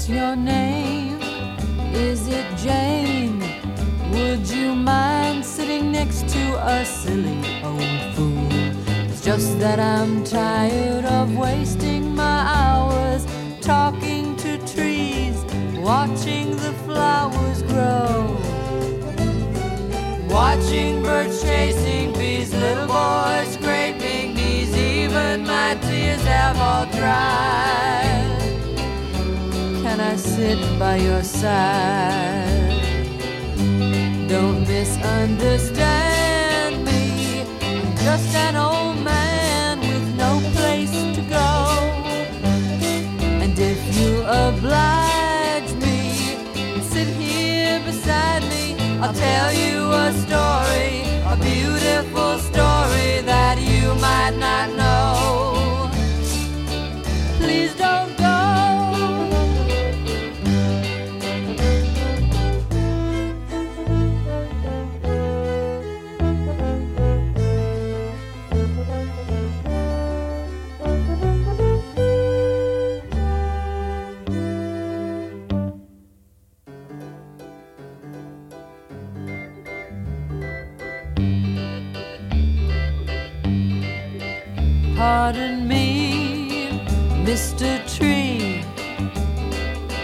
What's your name? Is it Jane? Would you mind sitting next to a silly old fool? It's just that I'm tired of wasting my hours talking to trees, watching the flowers grow. Watching birds chasing bees, little boys scraping knees, even my tears have all dried. Can I sit by your side? Don't misunderstand me. Just an old man with no place to go. And if you oblige me, sit here beside me. I'll tell you a story, a beautiful story that you might not know.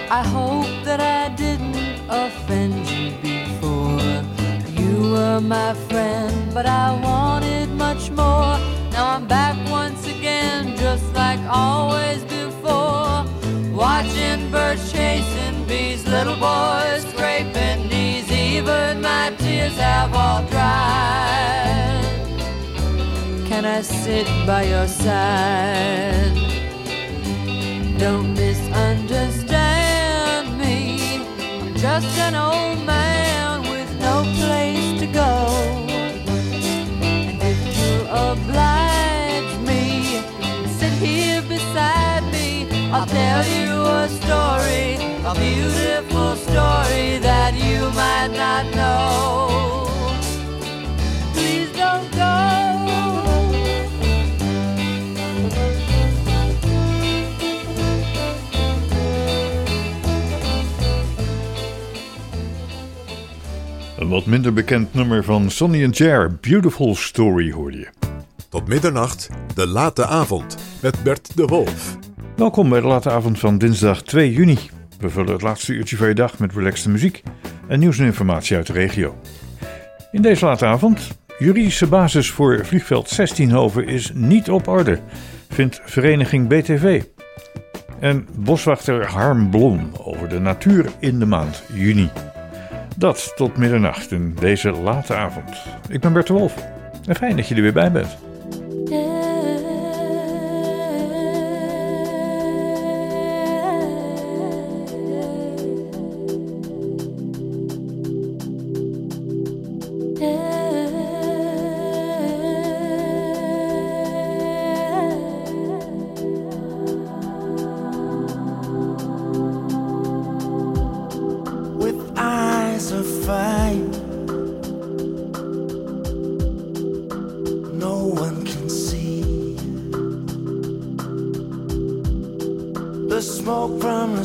I hope that I didn't offend you before. You were my friend, but I wanted much more. Now I'm back once again, just like always before. Watching birds chasing bees, little boys scraping knees. Even my tears have all dried. Can I sit by your side? Don't misunderstand just an old man with no place to go. And if you'll oblige me, sit here beside me. I'll tell you a story, a beautiful story that you might not know. Een wat minder bekend nummer van Sonny and Cher, Beautiful Story hoorde je. Tot middernacht, de late avond met Bert de Wolf. Welkom bij de late avond van dinsdag 2 juni. We vullen het laatste uurtje van je dag met relaxte muziek en nieuws en informatie uit de regio. In deze late avond, juridische basis voor vliegveld 16hoven is niet op orde, vindt vereniging BTV. En boswachter Harm Blom over de natuur in de maand juni. Dat tot middernacht in deze late avond. Ik ben Bert de Wolf en fijn dat je er weer bij bent. Fire. No one can see the smoke from the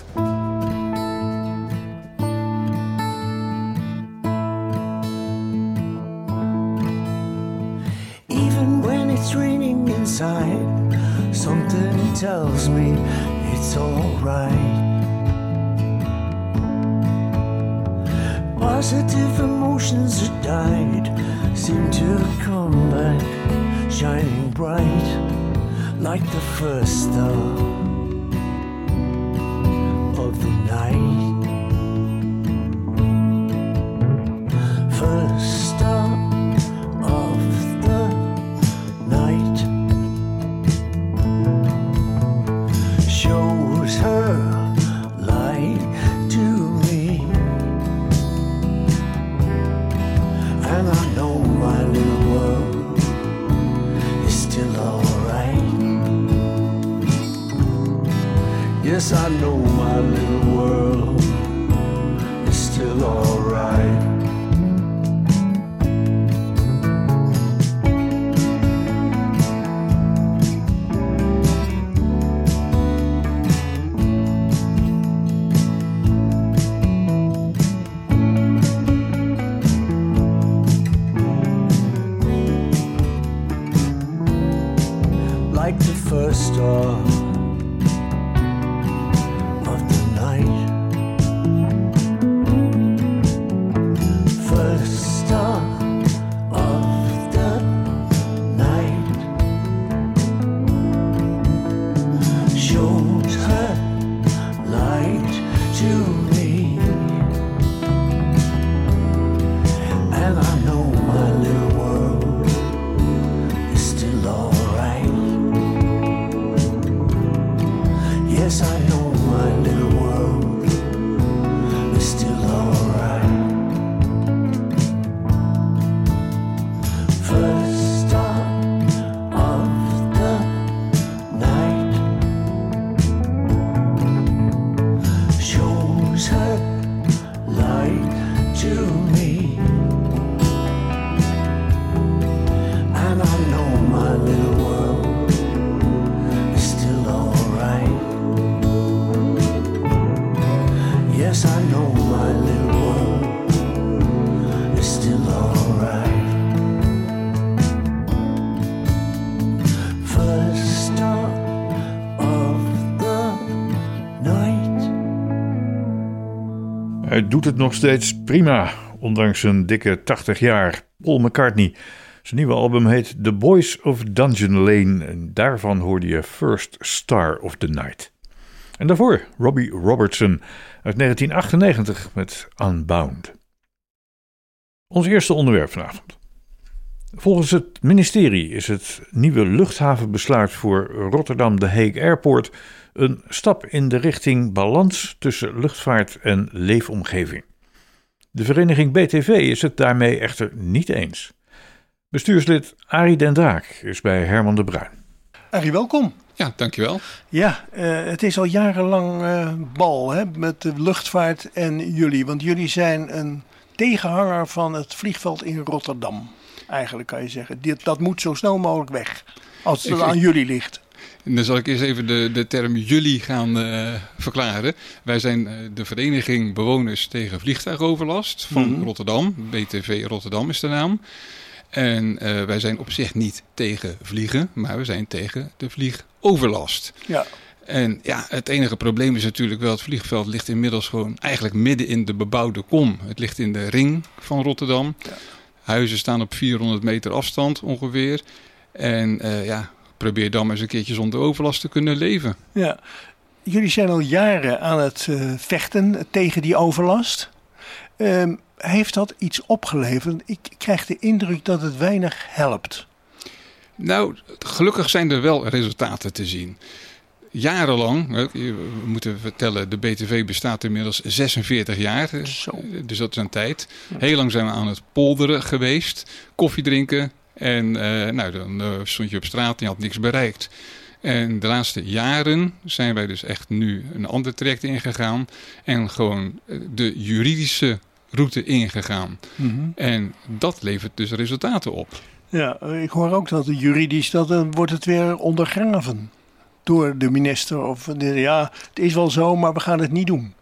Like the first star doet het nog steeds prima, ondanks zijn dikke 80 jaar. Paul McCartney. Zijn nieuwe album heet The Boys of Dungeon Lane en daarvan hoorde je First Star of the Night. En daarvoor Robbie Robertson uit 1998 met Unbound. Ons eerste onderwerp vanavond. Volgens het ministerie is het nieuwe luchthavenbesluit voor Rotterdam de Hague Airport een stap in de richting balans tussen luchtvaart en leefomgeving. De vereniging BTV is het daarmee echter niet eens. Bestuurslid Arie Den Draak is bij Herman de Bruin. Arie, welkom. Ja, dankjewel. Ja, eh, het is al jarenlang eh, bal hè, met de luchtvaart en jullie. Want jullie zijn een tegenhanger van het vliegveld in Rotterdam. Eigenlijk kan je zeggen. Dit, dat moet zo snel mogelijk weg. Als het Ik- aan jullie ligt. Dan zal ik eerst even de, de term jullie gaan uh, verklaren. Wij zijn uh, de Vereniging Bewoners tegen Vliegtuigoverlast van Mhm. Rotterdam. BTV Rotterdam is de naam. En uh, wij zijn op zich niet tegen vliegen, maar we zijn tegen de vliegoverlast. Ja. En ja, het enige probleem is natuurlijk wel, het vliegveld ligt inmiddels gewoon eigenlijk midden in de bebouwde kom. Het ligt in de ring van Rotterdam. Ja. Huizen staan op 400 meter afstand ongeveer. En uh, ja, probeer dan maar eens een keertje zonder overlast te kunnen leven. Ja. Jullie zijn al jaren aan het uh, vechten tegen die overlast. Um, heeft dat iets opgeleverd? Ik krijg de indruk dat het weinig helpt. Nou, gelukkig zijn er wel resultaten te zien. Jarenlang, we moeten vertellen, de BTV bestaat inmiddels 46 jaar. Zo. Dus dat is een tijd. Heel lang zijn we aan het polderen geweest, koffie drinken. En uh, nou, dan uh, stond je op straat en je had niks bereikt. En de laatste jaren zijn wij dus echt nu een ander traject ingegaan. En gewoon de juridische route ingegaan. Mhm. En dat levert dus resultaten op. Ja, ik hoor ook dat juridisch, dat dan wordt het weer ondergraven door de minister. Of de, ja, het is wel zo, maar we gaan het niet doen.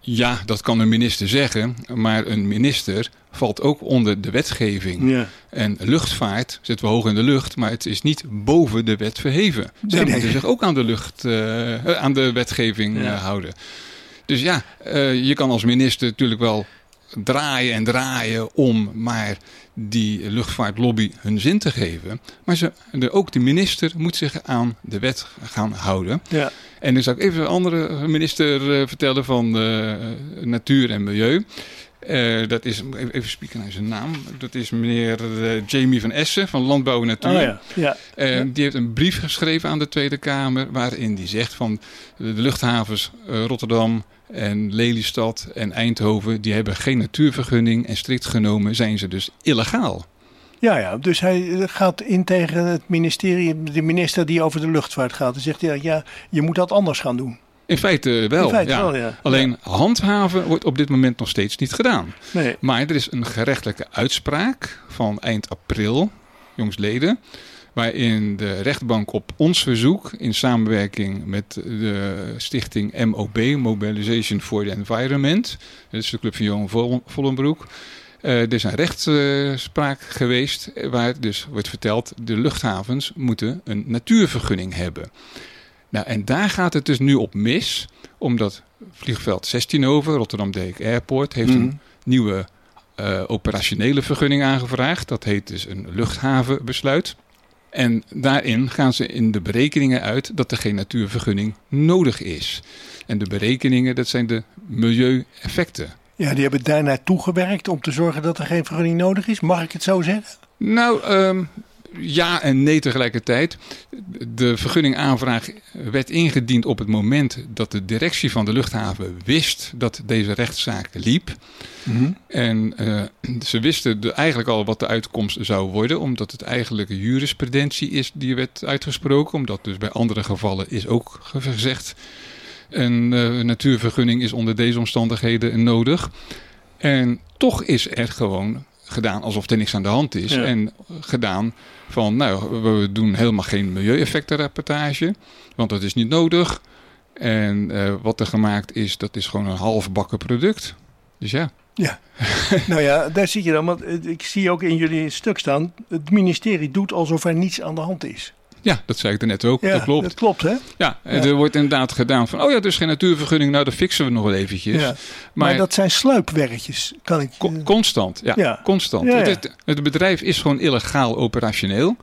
Ja, dat kan een minister zeggen, maar een minister valt ook onder de wetgeving. Ja. En luchtvaart zitten we hoog in de lucht, maar het is niet boven de wet verheven. Nee. moeten zich ook aan de, lucht, uh, aan de wetgeving Ja. uh, houden. Dus ja, uh, je kan als minister natuurlijk wel draaien en draaien om maar die luchtvaartlobby hun zin te geven. Maar ze, de, ook de minister moet zich aan de wet gaan houden. Ja. En dan zou ik even een andere minister uh, vertellen van uh, Natuur en Milieu. Uh, dat is, even spieken naar zijn naam. Dat is meneer Jamie van Essen van Landbouw en Natuur. Oh ja. Ja. ja. Die heeft een brief geschreven aan de Tweede Kamer. waarin die zegt van de luchthavens Rotterdam, en Lelystad en Eindhoven, die hebben geen natuurvergunning en strikt genomen zijn ze dus illegaal. Ja, ja, dus hij gaat in tegen het ministerie, de minister die over de luchtvaart gaat. En zegt hij, ja, je moet dat anders gaan doen. In feite wel. In feite ja. wel, ja. Alleen handhaven wordt op dit moment nog steeds niet gedaan. Nee. Maar er is een gerechtelijke uitspraak van eind april, jongsleden waarin de rechtbank op ons verzoek in samenwerking met de stichting MOB, Mobilization for the Environment, dat is de club van Johan Vollenbroek, uh, er is een rechtspraak geweest waar dus wordt verteld de luchthavens moeten een natuurvergunning hebben. Nou, en daar gaat het dus nu op mis, omdat vliegveld 16 over, Rotterdam Dijk Airport, heeft mm. een nieuwe uh, operationele vergunning aangevraagd. Dat heet dus een luchthavenbesluit. En daarin gaan ze in de berekeningen uit dat er geen natuurvergunning nodig is. En de berekeningen, dat zijn de milieueffecten. Ja, die hebben daar naartoe gewerkt om te zorgen dat er geen vergunning nodig is. Mag ik het zo zeggen? Nou, um, ja en nee tegelijkertijd. De vergunningaanvraag werd ingediend op het moment dat de directie van de luchthaven wist dat deze rechtszaak liep. Mm-hmm. En uh, ze wisten de, eigenlijk al wat de uitkomst zou worden, omdat het eigenlijk jurisprudentie is die werd uitgesproken. Omdat dus bij andere gevallen is ook gezegd, een uh, natuurvergunning is onder deze omstandigheden nodig. En toch is er gewoon gedaan alsof er niks aan de hand is. Ja. En gedaan van, nou, we doen helemaal geen milieueffectenrapportage, want dat is niet nodig. En uh, wat er gemaakt is, dat is gewoon een halfbakken product. Dus ja. Ja, nou ja, daar zie je dan. Want ik zie ook in jullie stuk staan. Het ministerie doet alsof er niets aan de hand is. Ja, dat zei ik er net ook. Ja, dat klopt. Dat klopt, hè? Ja, er wordt inderdaad gedaan van, oh ja, dus geen natuurvergunning, nou, dat fixen we nog wel eventjes. Ja. Maar, maar, dat zijn sluipwerkjes, kan ik... Co constant, ja, constant. Het, het, bedrijf is gewoon illegaal operationeel.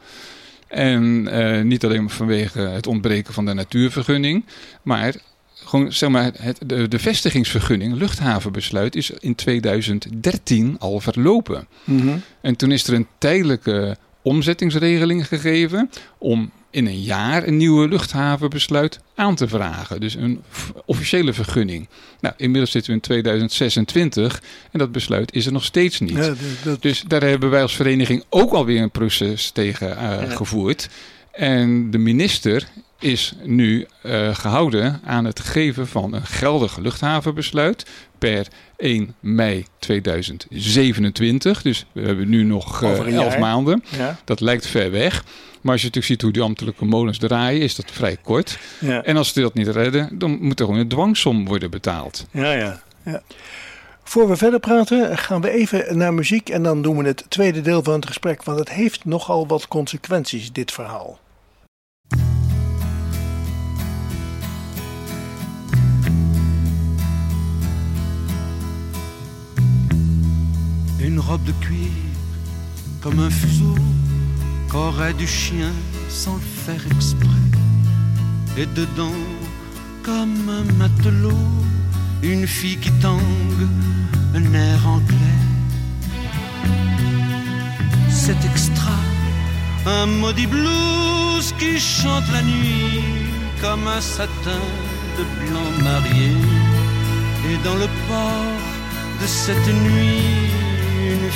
En uh, niet alleen vanwege het ontbreken van de natuurvergunning, maar gewoon zeg maar, het, de, de vestigingsvergunning, luchthavenbesluit, is in 2013 al verlopen. Mm -hmm. En toen is er een tijdelijke omzettingsregeling gegeven om in een jaar een nieuwe luchthavenbesluit aan te vragen. Dus een officiële vergunning. Nou, inmiddels zitten we in 2026 en dat besluit is er nog steeds niet. Ja, dat, dat... Dus daar hebben wij als vereniging ook alweer een proces tegen uh, ja. gevoerd. En de minister is nu uh, gehouden aan het geven van een geldig luchthavenbesluit per 1 mei 2027. Dus we hebben nu nog uh, 11 maanden. Ja. Dat lijkt ver weg. Maar als je natuurlijk ziet hoe die ambtelijke molens draaien, is dat vrij kort. Ja. En als ze dat niet redden, dan moet er gewoon een dwangsom worden betaald. Ja, ja. ja. Voor we verder praten, gaan we even naar muziek en dan doen we het tweede deel van het gesprek, want het heeft nogal wat consequenties, dit verhaal. Une robe de cuir, comme un fuseau qu'aurait du chien sans le faire exprès. Et dedans, comme un matelot, une fille qui tangue, un air anglais. C'est extra, un maudit blues qui chante la nuit comme un satin de blanc marié. Et dans le port de cette nuit,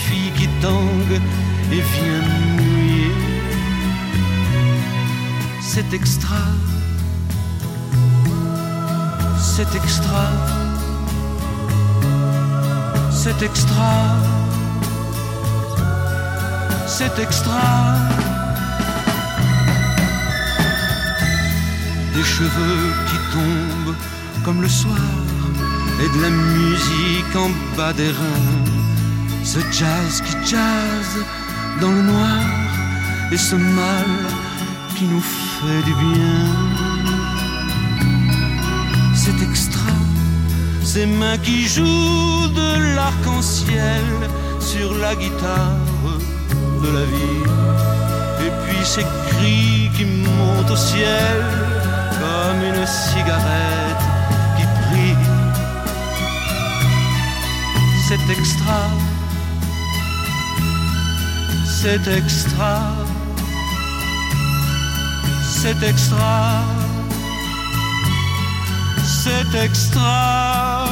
fille qui tangue et vient mouiller. C'est extra, c'est extra, c'est extra, c'est extra. Des cheveux qui tombent comme le soir et de la musique en bas des reins. Ce jazz qui jazz dans le noir et ce mal qui nous fait du bien. C'est extra, ces mains qui jouent de l'arc-en-ciel sur la guitare de la vie. Et puis ces cris qui montent au ciel comme une cigarette qui brille. C'est extra c'est extra, c'est extra, c'est extra.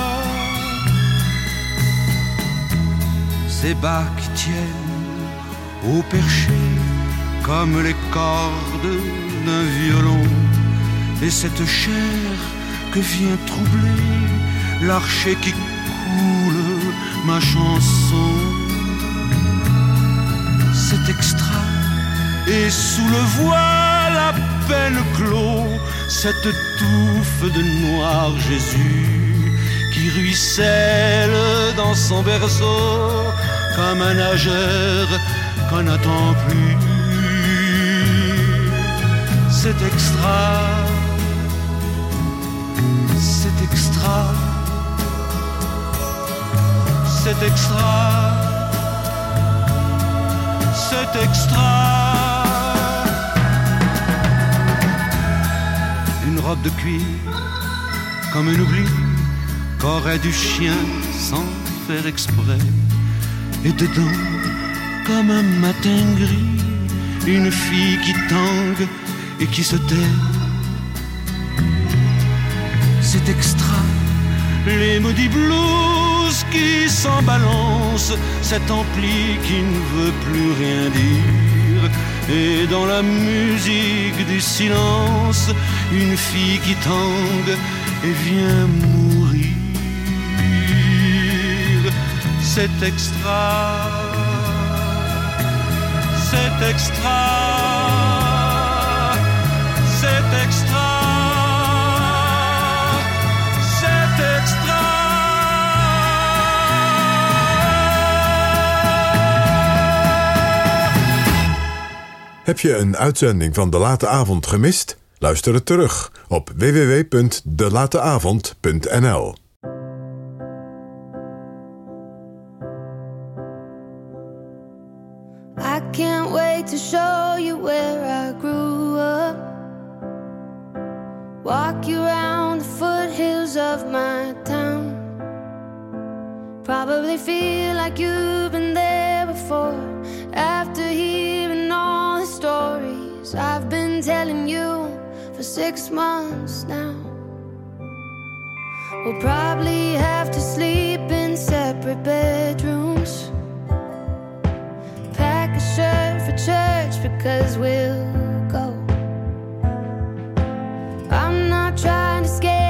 Ces qui tiennent au perché comme les cordes d'un violon, et cette chair que vient troubler l'archer qui coule ma chanson c'est extra. Et sous le voile à peine clos, cette touffe de noir Jésus qui ruisselle dans son berceau comme un nageur qu'on n'attend plus. C'est extra, c'est extra, c'est extra c'est extra. Une robe de cuir, comme un oubli qu'aurait du chien sans faire exprès. Et dedans, comme un matin gris, une fille qui tangue et qui se tait. C'est extra, les maudits blues qui s'en balancent, cet ampli qui ne veut plus rien dire. Et dans la musique du silence, une fille qui tangue et vient mourir. C'est extra, c'est extra, Heb je een uitzending van De Late Avond gemist? Luister het terug op www.delateavond.nl. I can't wait to show you where I grew up. Walk you around the foothills of my town. Probably feel like you've been there before. After the stories I've been telling you for six months now. We'll probably have to sleep in separate bedrooms. Pack a shirt for church because we'll go. guess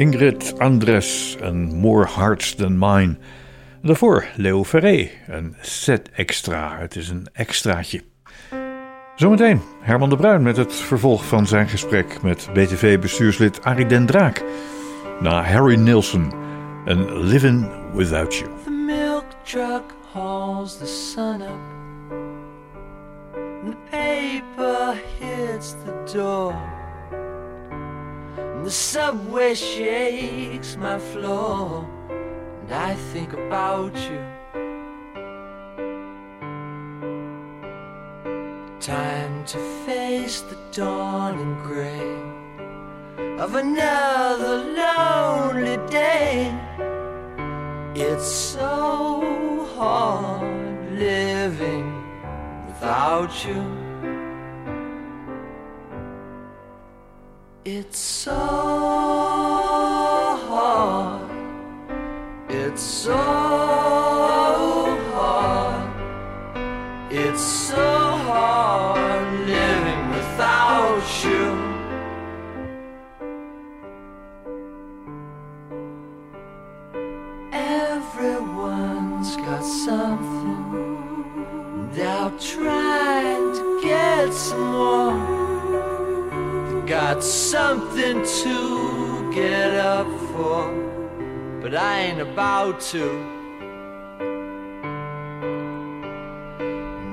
Ingrid Andres en More Hearts Than Mine. Daarvoor Leo Ferré, een set extra. Het is een extraatje. Zometeen Herman de Bruin met het vervolg van zijn gesprek met BTV-bestuurslid Arie Den Draak. Na Harry Nilsson en Living Without You. The milk truck hauls the sun up. The paper hits the door. And the subway shakes my floor. And I think about you. Time to face the dawning gray of another lonely day. It's so hard living without you. It's so hard. It's so hard. It's so hard living without you. Everyone's got something. They're trying to get some more. Got something to get up for, but I ain't about to.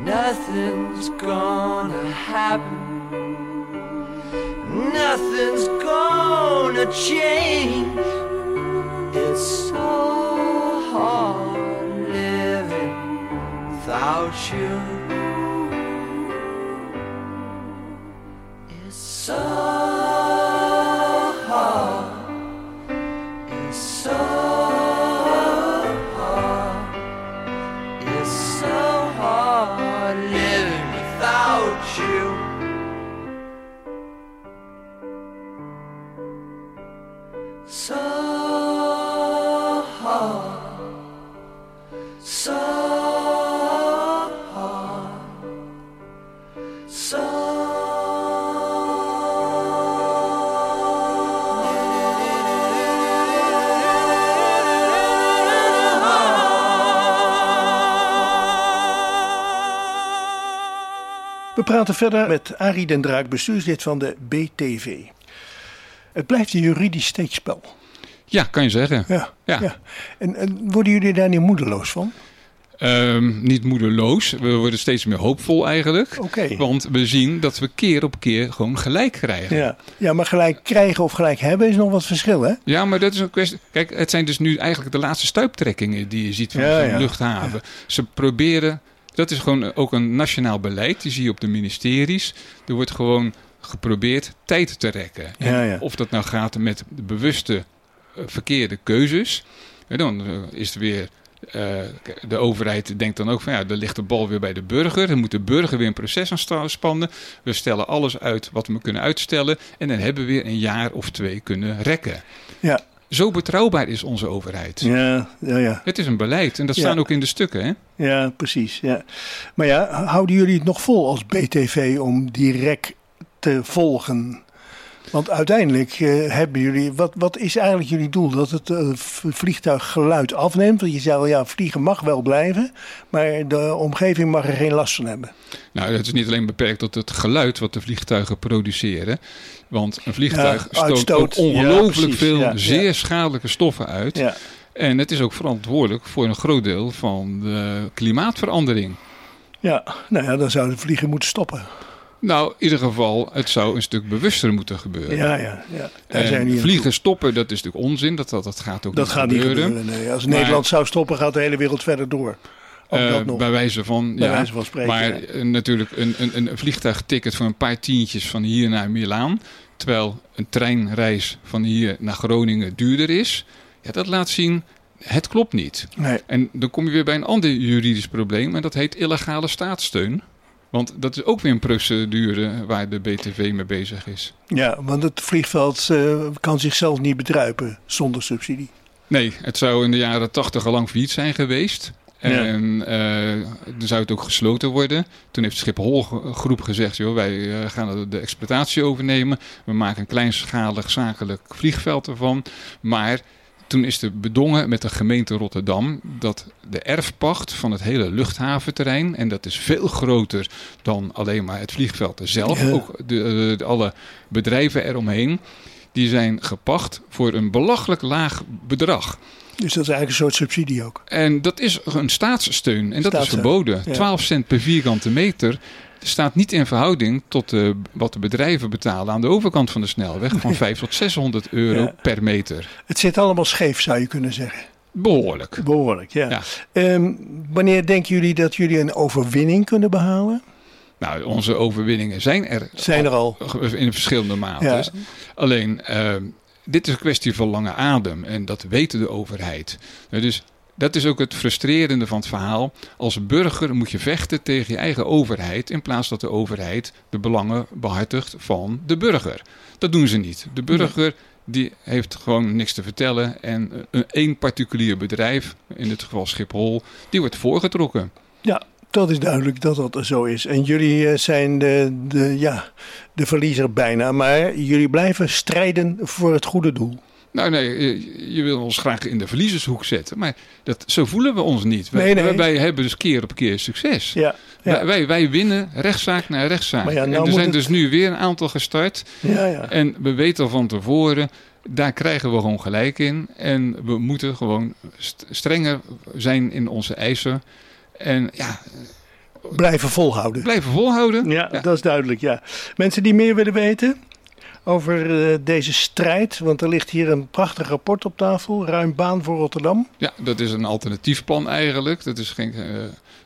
Nothing's gonna happen. Nothing's gonna change. It's so hard living without you. Praten verder met Arie den Draak, bestuurslid van de BTV. Het blijft een juridisch steekspel. Ja, kan je zeggen. Ja. Ja. En, en worden jullie daar niet moedeloos van? Ehm, niet moedeloos. We worden steeds meer hoopvol eigenlijk. Oké. Want we zien dat we keer op keer gewoon gelijk krijgen. Ja. ja, maar gelijk krijgen of gelijk hebben is nog wat verschil, hè? Ja, maar dat is een kwestie. Kijk, het zijn dus nu eigenlijk de laatste stuiptrekkingen die je ziet van Ja, ja. luchthaven. Ze proberen. Dat is gewoon ook een nationaal beleid. Die zie je op de ministeries. Er wordt gewoon geprobeerd tijd te rekken. En Ja, ja. Of dat nou gaat met bewuste eh, verkeerde keuzes. En dan eh, is het weer. eh, de overheid denkt dan ook van ja, er ligt de bal weer bij de burger. Dan moet de burger weer een proces aan spannen. We stellen alles uit wat we kunnen uitstellen. En dan hebben we weer een jaar of twee kunnen rekken. Ja, Zo betrouwbaar is onze overheid. ja, ja, ja. Het is een beleid en dat Ja. staan ook in de stukken. Hè? Ja, precies. Ja. Maar ja, houden jullie het nog vol als BTV om die rek te volgen? Want uiteindelijk eh, hebben jullie, wat, wat is eigenlijk jullie doel? Dat het v- vliegtuig geluid afneemt? Want je zei al, ja, vliegen mag wel blijven, maar de omgeving mag er geen last van hebben. Nou, het is niet alleen beperkt tot het geluid wat de vliegtuigen produceren. Want een vliegtuig Ja, stoot Ja, ongelooflijk veel Ja, zeer schadelijke stoffen uit. En het is ook verantwoordelijk voor een groot deel van de klimaatverandering. ja. nou ja, dan zou het vliegen moeten stoppen. Nou, in ieder geval, het zou een stuk bewuster moeten gebeuren. Ja, ja, ja. Daar En zijn vliegen toe. stoppen, dat is natuurlijk onzin. Dat, dat, dat gaat ook Dat niet gaat niet gebeuren. Nee. Als Maar- Nederland zou stoppen, gaat de hele wereld verder door. Eh, bij wijze van, Bij ja. wijze van spreken, maar ja. eh, natuurlijk een, een, een vliegtuigticket voor een paar tientjes van hier naar Milaan. Terwijl een treinreis van hier naar Groningen duurder is. Ja, dat laat zien, het klopt niet. Nee. En dan kom je weer bij een ander juridisch probleem. En dat heet illegale staatssteun. Want dat is ook weer een procedure waar de BTV mee bezig is. Ja, want het vliegveld eh, kan zichzelf niet bedruipen zonder subsidie. Nee, het zou in de jaren tachtig al lang failliet zijn geweest. En eh, dan zou het ook gesloten worden. Toen heeft Schiphol groep gezegd: joh, wij eh, gaan de exploitatie overnemen. We maken een kleinschalig zakelijk vliegveld ervan. Maar toen is er bedongen met de gemeente Rotterdam dat de erfpacht van het hele luchthaventerrein, en dat is veel groter dan alleen maar het vliegveld zelf, Ja. ook de, de- alle bedrijven eromheen, die zijn gepacht voor een belachelijk laag bedrag. Dus dat is eigenlijk een soort subsidie ook. En dat is een staatssteun. En dat is verboden. ja. 12 cent per vierkante meter staat niet in verhouding tot wat de bedrijven betalen aan de overkant van de snelweg. Van 500 tot 600 euro Ja. per meter. Het zit allemaal scheef, zou je kunnen zeggen. Behoorlijk. Behoorlijk, ja. Ja. Ehm, wanneer denken jullie dat jullie een overwinning kunnen behalen? Nou, onze overwinningen zijn er, Zijn er al. in verschillende maten. Ja. Alleen, eh, dit is een kwestie van lange adem. En dat weet de overheid. Dus dat is ook het frustrerende van het verhaal. Als burger moet je vechten tegen je eigen overheid. In plaats dat de overheid de belangen behartigt van de burger. Dat doen ze niet. De burger die heeft gewoon niks te vertellen. En een één particulier bedrijf, in dit geval Schiphol, die wordt voorgetrokken. Ja, dat is duidelijk dat dat zo is. En jullie eh, zijn de, de, ja, de verliezer bijna. Maar jullie blijven strijden voor het goede doel. Nou nee, je, je wil ons graag in de verliezershoek zetten. Maar dat, zo voelen we ons niet. Wij, Nee, nee. wij- wij hebben dus keer op keer succes. Ja, ja. Wij, wij, winnen rechtszaak na rechtszaak. Maar ja, nou en er zijn het- dus nu weer een aantal gestart. ja, ja. En we weten al van tevoren, daar krijgen we gewoon gelijk in. En we moeten gewoon st- strenger zijn in onze eisen. En ja, Blijven volhouden. blijven volhouden. Ja, dat is duidelijk, ja. Mensen die meer willen weten over eh, deze strijd, want er ligt hier een prachtig rapport op tafel, ruim baan voor Rotterdam. Ja, dat is een alternatief plan eigenlijk. Dat is geen, eh,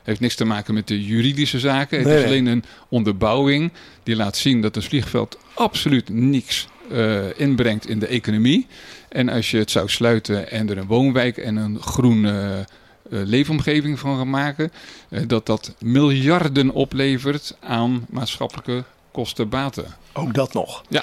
heeft niks te maken met de juridische zaken. Het Nee, is alleen een onderbouwing die laat zien dat het vliegveld absoluut niks eh, inbrengt in de economie. En als je het zou sluiten en er een woonwijk en een groene leefomgeving van gaan maken, dat dat miljarden oplevert aan maatschappelijke kosten-baten. Ook dat nog. Ja.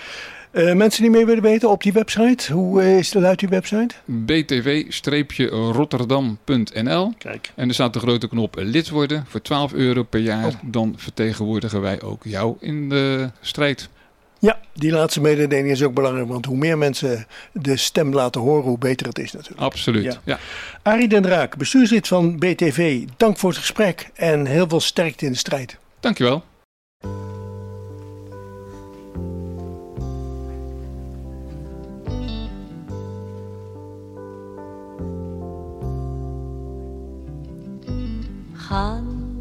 Eh, mensen die meer willen weten op die website, hoe eh, is de luidt die website? btv-rotterdam.nl Kijk. En er staat de grote knop lid worden voor 12 euro per jaar. Oh. Dan vertegenwoordigen wij ook jou in de strijd. Ja, die laatste mededeling is ook belangrijk, want hoe meer mensen de stem laten horen, hoe beter het is natuurlijk. Absoluut. Ja. Ja. Arie Den Draak, bestuurslid van BTV, dank voor het gesprek en heel veel sterkte in de strijd. Dankjewel.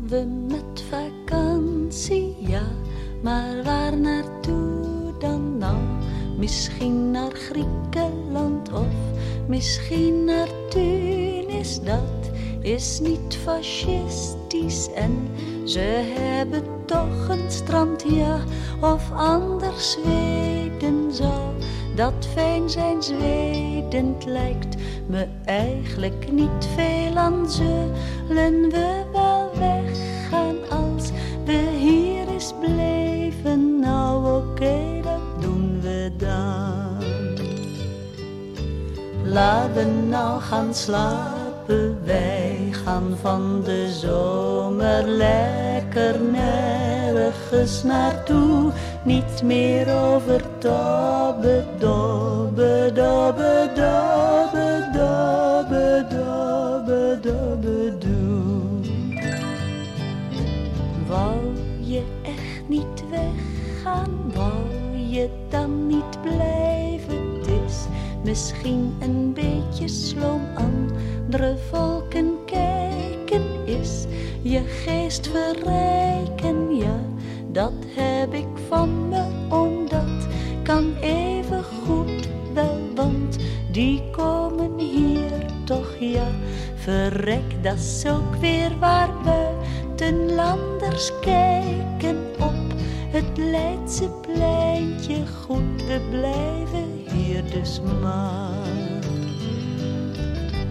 We met vakantie, ja, maar waar naartoe dan nou? Misschien naar Griekenland of misschien naar Tunis, dat is niet fascistisch? En ze hebben toch een strand, ja, of anders Zweden zou dat fijn zijn Zweden het lijkt me eigenlijk niet veel. Aan zullen we wel weggaan als we hier eens bleven nou oké dat doen we dan. Laten we nou gaan slapen, wij gaan van de zomer lekker nergens naartoe. Niet meer over dobbe, dobbe, dobbe, dobbe, dobbe, dobbe, dobbe, doen. Wou je echt niet weggaan, wou je dan niet blijven? Misschien een beetje sloom. Andere volken kijken is je geest verrijken, ja, dat heb ik van me, omdat kan even goed wel, want die komen hier toch, ja, Verrek, dat is ook weer waar buitenlanders kijken op het Leidse pleintje. Goed, we blijven hier dus maar.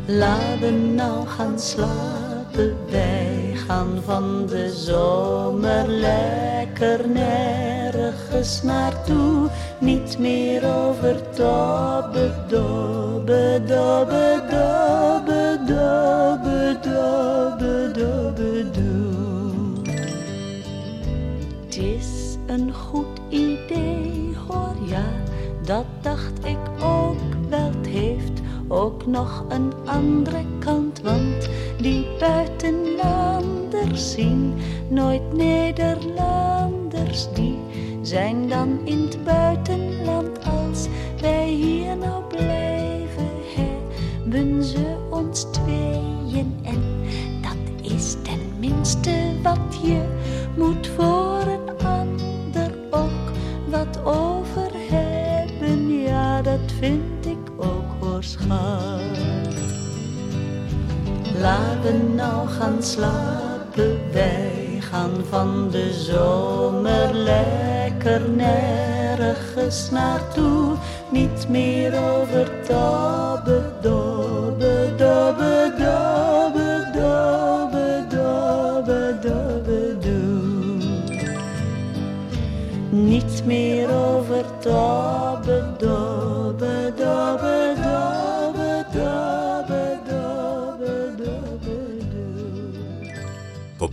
Laten nou gaan slapen, wij gaan van de zomer lekker nergens naartoe. Niet meer over dobbe, dobbe, dobbe, dobbe, ook nog een andere kant, want die buitenlanders zien nooit Nederlanders. Die zijn dan in het buitenland als wij hier nou blijven, hebben ze ons tweeën. En dat is tenminste wat je moet voor een ander ook wat over hebben. Ja, dat vind schat. Laten nou gaan slapen, wij gaan van de zomer lekker nergens naartoe. Niet meer over dobbe, dobbe, dobbe, dobbe, dobbe, dobbe, dobbe, doe. Niet meer over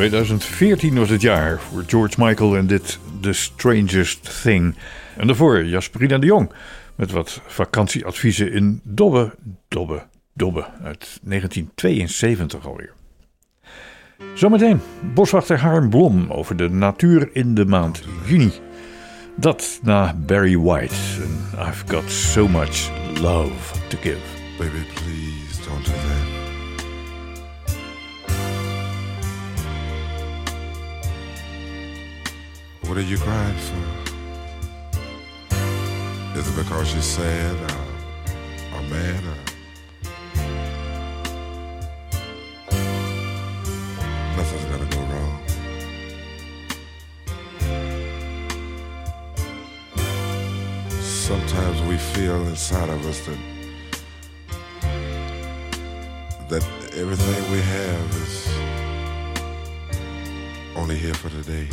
2014 was het jaar voor George Michael en dit The Strangest Thing. En daarvoor Jasperina de Jong met wat vakantieadviezen in Dobbe, Dobbe, Dobbe uit 1972 alweer. Zometeen boswachter Harm Blom over de natuur in de maand juni. Dat na Barry White en I've got so much love to give. Baby, please don't What are you crying for? Is it because you're sad or, uh, or mad or nothing's gonna go wrong? Sometimes we feel inside of us that that everything we have is only here for today.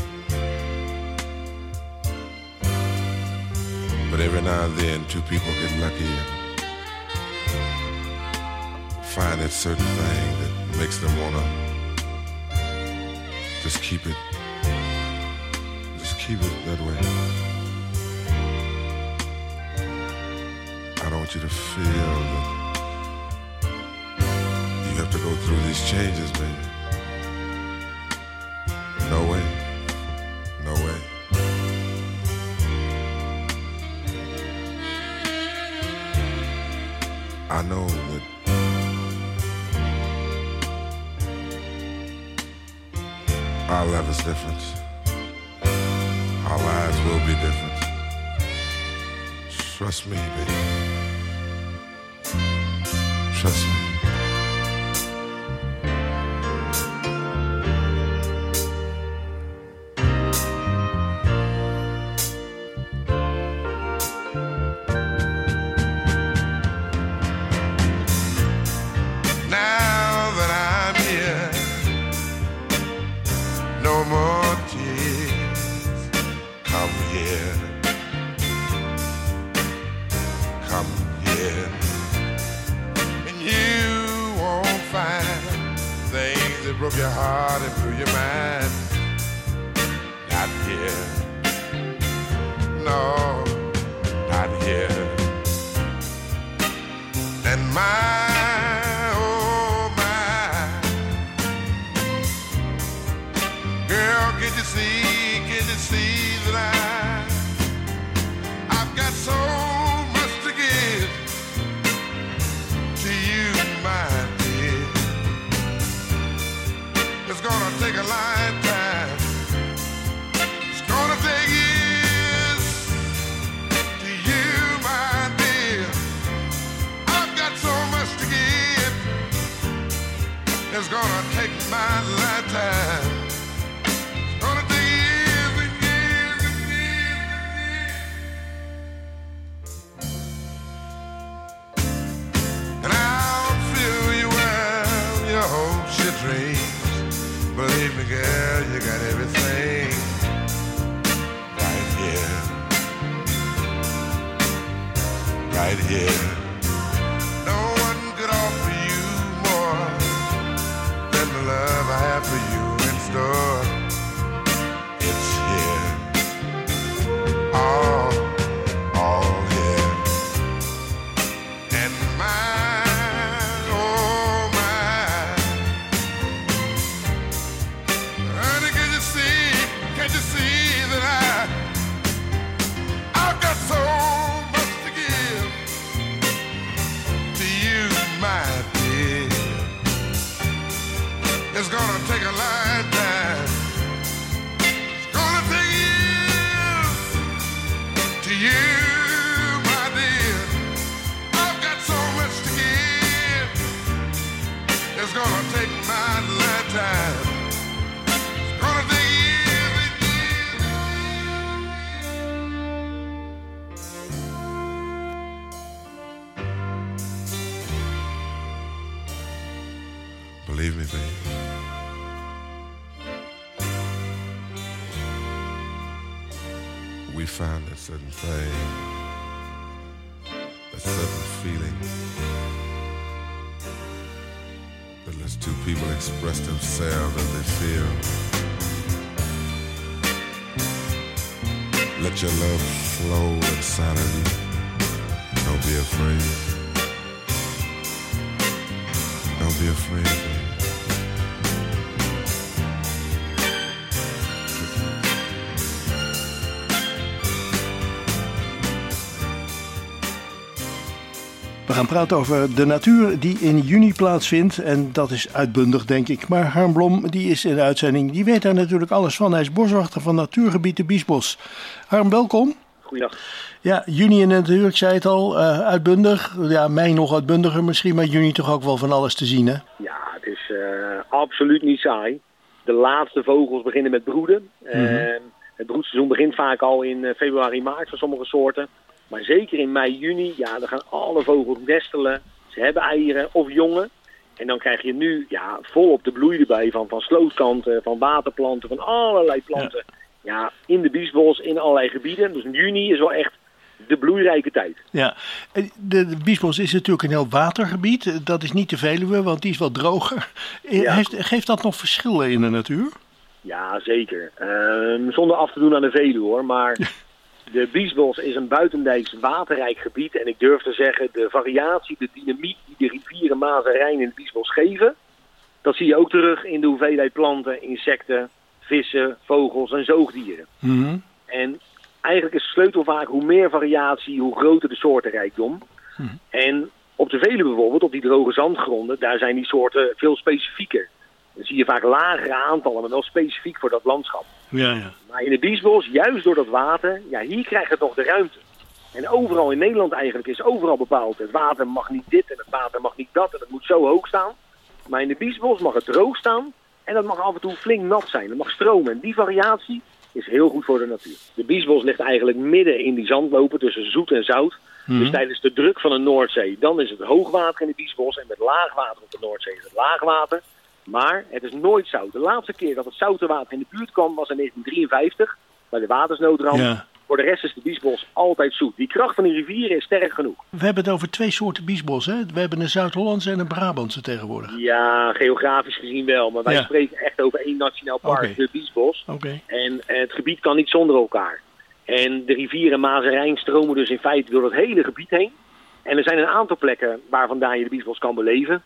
But every now and then, two people get lucky and find that certain thing that makes them wanna just keep it, just keep it that way. I don't want you to feel that you have to go through these changes, baby. I know that our love is different. Our lives will be different. Trust me, baby. My lifetime. Let your love flow inside of you. Don't be afraid. Don't be afraid, gaan praten over de natuur die in juni plaatsvindt. En dat is uitbundig, denk ik. Maar Harm Blom, die is in de uitzending. Die weet daar natuurlijk alles van. Hij is boswachter van natuurgebied de Biesbos. Harm, welkom. Goeiedag. Ja, juni in de natuur, ik zei het al, eh, uitbundig. Ja, mei nog uitbundiger misschien, maar juni toch ook wel van alles te zien, hè? Ja, het is eh, absoluut niet saai. De laatste vogels beginnen met broeden. Eh, het broedseizoen begint vaak al in eh, februari, maart voor sommige soorten. Maar zeker in mei, juni, ja, dan gaan alle vogels nestelen. Ze hebben eieren of jongen. En dan krijg je nu ja, volop de bloei erbij van, van slootkanten, van waterplanten, van allerlei planten. Ja. in de biesbos, in allerlei gebieden. Dus juni is wel echt de bloeirijke tijd. Ja, de, de Biesbos is natuurlijk een heel watergebied. Dat is niet de Veluwe, want die is wat droger. Eh, Ja. Heeft, geeft dat nog verschillen in de natuur? Ja, zeker. Ehm, zonder af te doen aan de Veluwe hoor, maar de Biesbos is een buitendijks waterrijk gebied. En ik durf te zeggen, de variatie, de dynamiek die de rivieren Maas en Rijn in de Biesbos geven, dat zie je ook terug in de hoeveelheid planten, insecten, vissen, vogels en zoogdieren. En eigenlijk is de sleutel vaak hoe meer variatie, hoe groter de soortenrijkdom. En op de Veluwe bijvoorbeeld, op die droge zandgronden, daar zijn die soorten veel specifieker. Dan zie je vaak lagere aantallen, maar wel specifiek voor dat landschap. Ja, ja. Maar in de Biesbos, juist door dat water, ja, hier krijgt het nog de ruimte. En overal in Nederland eigenlijk is overal bepaald. Het water mag niet dit en het water mag niet dat en het moet zo hoog staan. Maar in de Biesbos mag het droog staan en dat mag af en toe flink nat zijn. Het mag stromen en die variatie is heel goed voor de natuur. De Biesbos ligt eigenlijk midden in die zandlopen tussen zoet en zout. Dus tijdens de druk van de Noordzee, dan is het hoogwater in de Biesbos. En met laagwater op de Noordzee is het laagwater. Maar het is nooit zout. De laatste keer dat het zoute water in de buurt kwam was in 1953 bij de watersnoodramp. Ja. Voor de rest is de Biesbos altijd zoet. Die kracht van die rivieren is sterk genoeg. We hebben het over twee soorten biesbos. Hè? We hebben een Zuid-Hollandse en een Brabantse tegenwoordig. Ja, geografisch gezien wel. Maar wij Ja. spreken echt over één nationaal park, de Biesbos. Oké. En het gebied kan niet zonder elkaar. En de rivieren Maas en Rijn stromen dus in feite door het hele gebied heen. En er zijn een aantal plekken waar vandaan je de Biesbos kan beleven.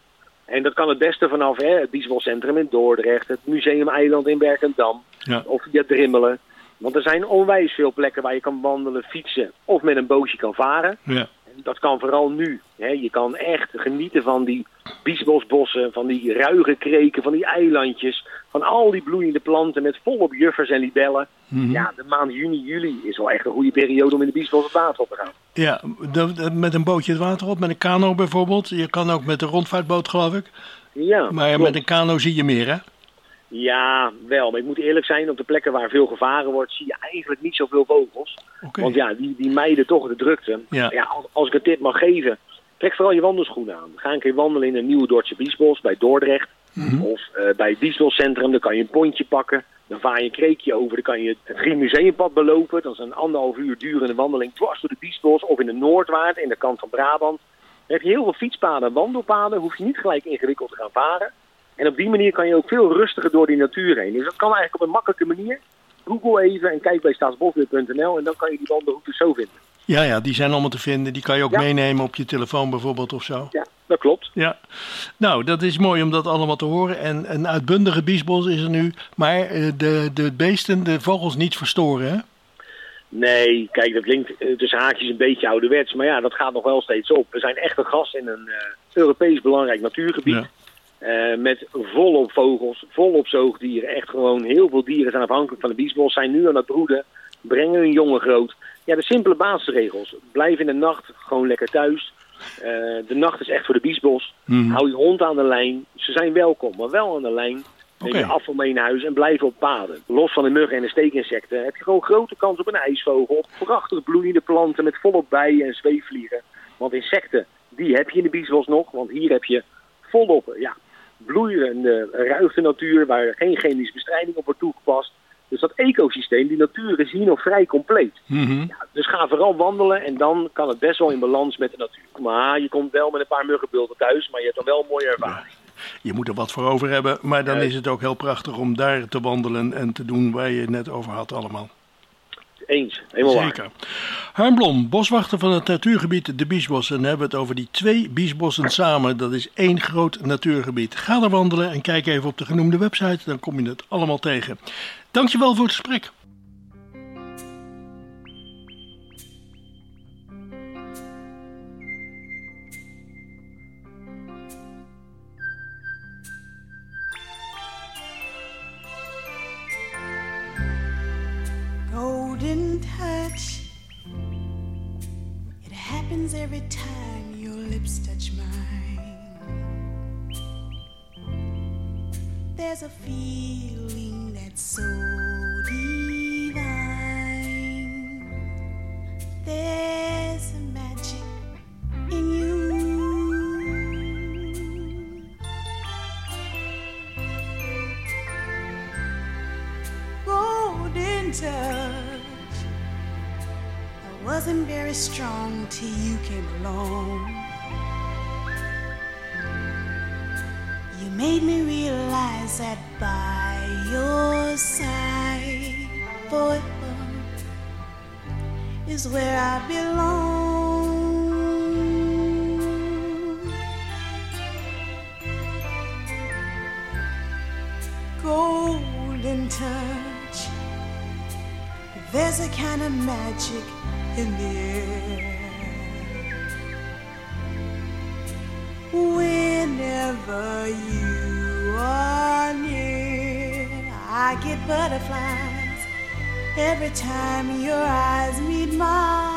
En dat kan het beste vanaf hè, het Biesboscentrum in Dordrecht, het Museum-eiland in Werkendam Ja. of via Drimmelen. Want er zijn onwijs veel plekken waar je kan wandelen, fietsen of met een bootje kan varen. Ja. En dat kan vooral nu. Hè. Je kan echt genieten van die biesbosbossen, van die ruige kreken, van die eilandjes, van al die bloeiende planten met volop juffers en libellen. Mhm. Ja, de maand juni, juli is wel echt een goede periode om in de biesbos het water op te gaan. Ja, de- de- met een bootje het water op, met een kano bijvoorbeeld. Je kan ook met een rondvaartboot, geloof ik. Ja, Maar klopt. met een kano zie je meer, hè? Ja, wel. Maar ik moet eerlijk zijn, op de plekken waar veel gevaren wordt, zie je eigenlijk niet zoveel vogels. Want ja, die, die mijden toch de drukte. Ja. als, als ik een tip mag geven, trek vooral je wandelschoenen aan. Ga een keer wandelen in een nieuwe Dordtse Biesbos bij Dordrecht. Mhm. Of eh, bij het Biesboscentrum, dan kan je een pontje pakken. Dan vaar je een kreekje over, dan kan je het Grien Museumpad belopen. Dat is een anderhalf uur durende wandeling dwars door de Biesbos. Of in de Noordwaard, in de kant van Brabant. Dan heb je heel veel fietspaden en wandelpaden. Hoef je niet gelijk ingewikkeld te gaan varen. En op die manier kan je ook veel rustiger door die natuur heen. Dus dat kan eigenlijk op een makkelijke manier. Google even en kijk bij staatsbosbeheer.nl en dan kan je die wandelroutes zo vinden. Ja, ja, die zijn allemaal te vinden. Die kan je ook Ja. meenemen op je telefoon bijvoorbeeld of zo. Ja, dat klopt. Ja, nou, dat is mooi om dat allemaal te horen. En een uitbundige biesbos is er nu. Maar eh, de, de beesten, de vogels niet verstoren, hè? Nee, kijk, dat klinkt eh, tussen haakjes een beetje ouderwets. Maar ja, dat gaat nog wel steeds op. We zijn echt een gast in een eh, Europees belangrijk natuurgebied. Ja. Met volop vogels, volop zoogdieren. Echt gewoon heel veel dieren zijn afhankelijk van de biesbos. Zijn nu aan het broeden, brengen hun jongen groot. Ja, de simpele basisregels. Blijf in de nacht gewoon lekker thuis. Eh, de nacht is echt voor de biesbos. Mhm. Hou je hond aan de lijn. Ze zijn welkom, maar wel aan de lijn. Neem je afval mee naar huis en blijf op paden. Los van de muggen en de steekinsecten heb je gewoon grote kans op een ijsvogel. Op prachtig bloeiende planten met volop bijen en zweefvliegen. Want insecten, die heb je in de biesbos nog. Want hier heb je volop ja, bloeiende, ruige natuur waar geen chemische bestrijding op wordt toegepast. Dus dat ecosysteem, die natuur is hier nog vrij compleet. Mhm. Ja, dus ga vooral wandelen en dan kan het best wel in balans met de natuur. Maar je komt wel met een paar muggenbulten thuis, maar je hebt dan wel een mooie ervaring. Je moet er wat voor over hebben, maar dan Ja. is het ook heel prachtig om daar te wandelen en te doen waar je het net over had allemaal. Eens, helemaal waar. Zeker. Harm Blom, boswachter van het natuurgebied De Biesbossen. En dan hebben we het over die twee biesbossen samen. Dat is één groot natuurgebied. Ga er wandelen en kijk even op de genoemde website. Dan kom je het allemaal tegen. Dankjewel voor het gesprek. Golden touch. It happens every time your lips touch mine. There's a feeling that's so very strong till you came along. You made me realize that by your side, forever is where I belong. golden touch. There's a kind of magic in the air. Whenever you are near, I get butterflies every time your eyes meet mine.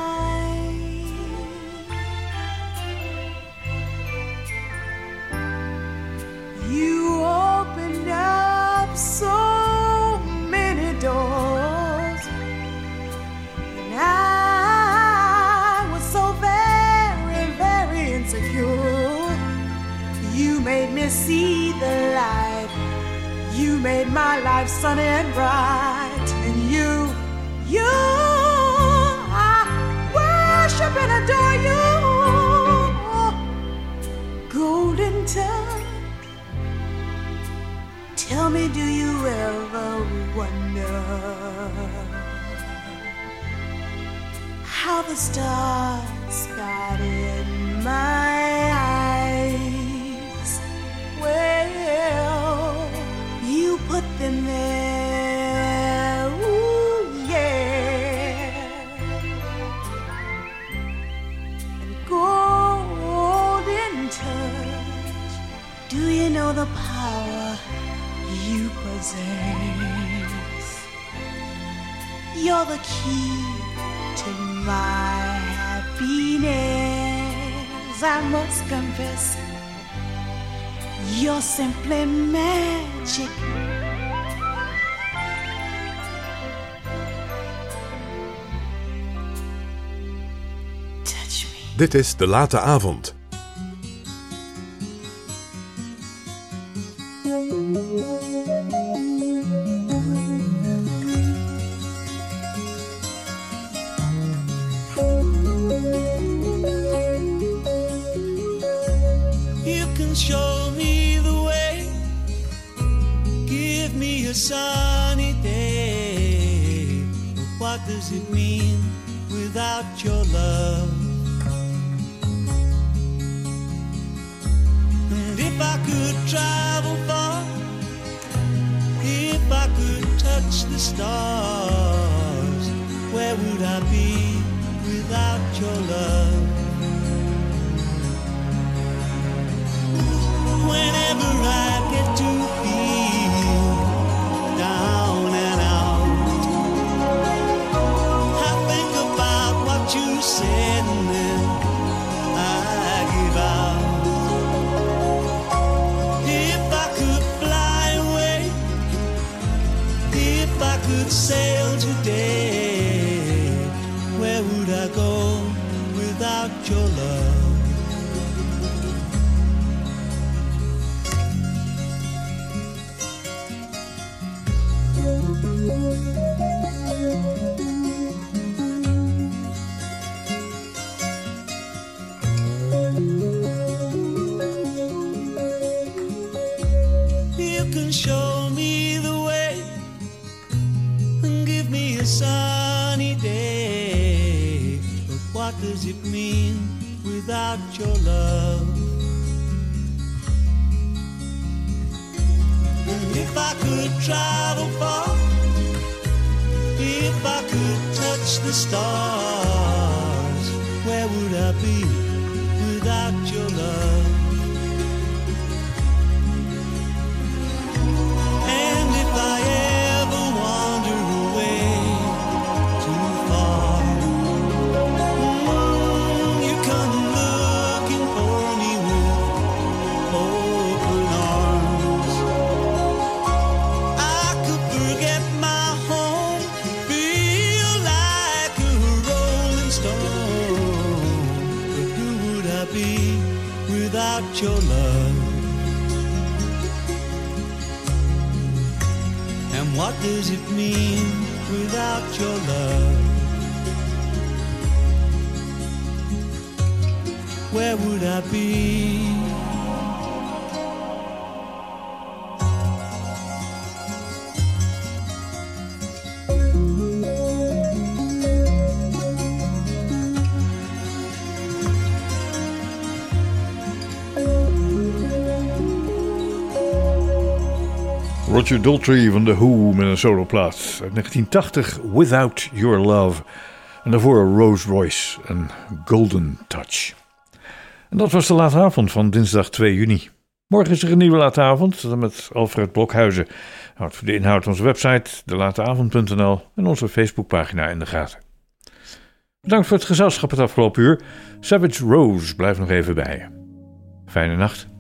Me, do you ever wonder how the stars got in my eyes? Well, you put them there, ooh, yeah. And golden touch, do you know the possess? You're the key to my happiness. I must confess, you're simply magic. Dit is De Late Avond. Without your love? Where would I be? Roger Daltrey van The Who met een soloplaat uit 1980, Without Your Love. En daarvoor Rose Royce en Golden Touch. En dat was de late avond van dinsdag 2 juni. Morgen is er een nieuwe late avond met Alfred Blokhuizen. Houd voor de inhoud onze website, delateavond.nl en onze Facebookpagina in de gaten. Bedankt voor het gezelschap het afgelopen uur. Savage Rose blijft nog even bij je. Fijne nacht.